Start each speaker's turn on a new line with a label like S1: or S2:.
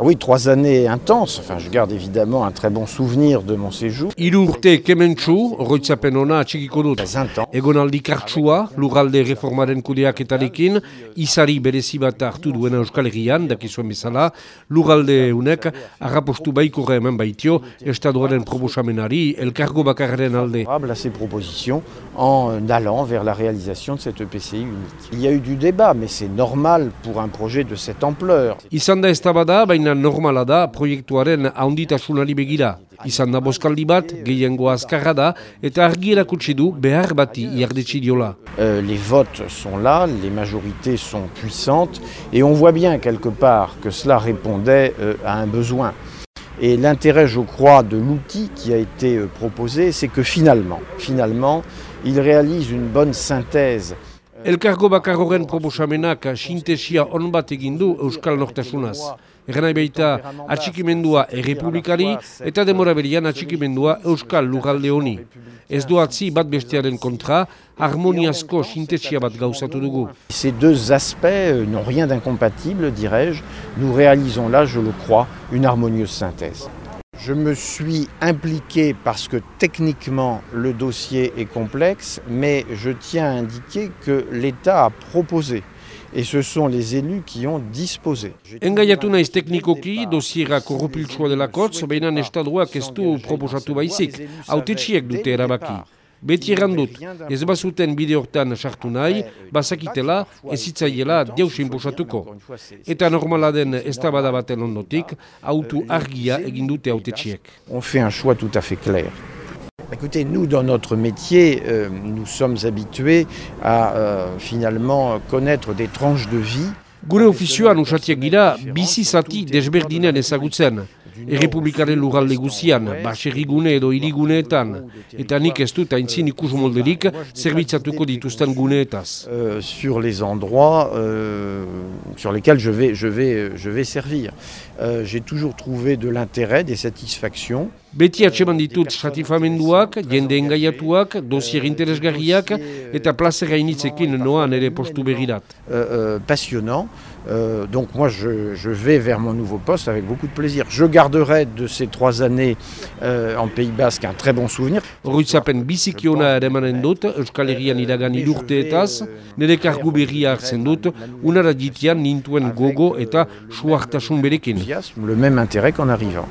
S1: Oui, trois années intenses. Enfin, je garde évidemment un très bon souvenir de mon séjour.
S2: Hiru urte kementsu, oroitzapen ona atxikiko dut.
S1: Très intense.
S2: Egonaldi kartsua, lurralde reformaren kudeaketarekin, izari berezi bat hartu duena Euskal Herrian, dakizuen bezala, lurralde unek, harrapostu baikorra hemen baitio, estaduaren proposamenari, elkargo bakarren alde.
S1: favorable à ces propositions en allant vers la réalisation de cette EPCI unique. Il y a eu du débat, mais c'est normal pour un projet de cette ampleur.
S2: Izan da eztabada, baina normala da proiektuaren handitasunari begira. Izan da boskaldi bat, gehiengo azkarra da, eta argi erakutsi du behar bati iardetsi diola.
S1: Euh, les votes sont là, les majorités sont puissantes, et on voit bien quelque part que cela répondait euh, à un besoin. Et l'intérêt, je crois, de l'outil qui a été euh, proposé, c'est que finalement, finalement, il réalise une bonne synthèse
S2: Elkargo bakar horren proposamenak sintesia on bat egin du Euskal Nortasunaz. Egan baita atxikimendua errepublikari eta demora berian atxikimendua Euskal Lugalde honi. Ez doatzi bat bestearen kontra, harmoniazko sintesia bat gauzatu dugu.
S1: Ces deux aspects euh, n'ont rien d'incompatible, dirais-je. Nous réalisons là, je le crois, une harmonieuse synthèse. Je me suis impliqué parce que techniquement le dossier est complexe, mais je tiens à indiquer que l'État a proposé. Et ce sont les élus qui ont disposé.
S2: Engaiatu naiz teknikoki, dosiera korrupiltsua delakotz, baina estaduak ez du proposatu baizik, autetxiek dute erabaki. Beti errandut, ez bazuten bide hortan sartu nahi, bazakitela ez hitzaiela deus inposatuko. Eta normala den eztabada baten ondotik, autu argia egin dute autetxiek.
S1: On fait un choix tout à fait clair. Écoutez, nous, dans notre métier, euh, nous sommes habitués à euh, finalement connaître des tranches de vie.
S2: Gure ofizioan usatiak gira, bizi zati desberdinen ezagutzen. Errepublikaren lurralde guzian, baserrigune edo iriguneetan, eta nik ez dut aintzin ikus molderik zerbitzatuko dituzten guneetaz.
S1: euh, sur les endroits euh, sur lesquels je vais, je vais, je vais servir. Euh, J'ai toujours trouvé de l'intérêt, des satisfactions.
S2: Beti atseman ditut satifamenduak, jende engaiatuak, dosier interesgarriak eta plazera initzekin noan ere postu begirat.
S1: euh, euh, passionnant. Euh, donc moi, je, je vais vers mon nouveau poste avec beaucoup de plaisir. Je garderai de ces trois années euh, en Pays Basque un très bon souvenir.
S2: Oroitzapen bizikiona ere manen dut, Euskal Herrian iragan irurteetaz, nire kargu berria hartzen dut, unara jitian nintuen gogo eta suartasun berekin.
S1: Le même intérêt qu'en arrivant.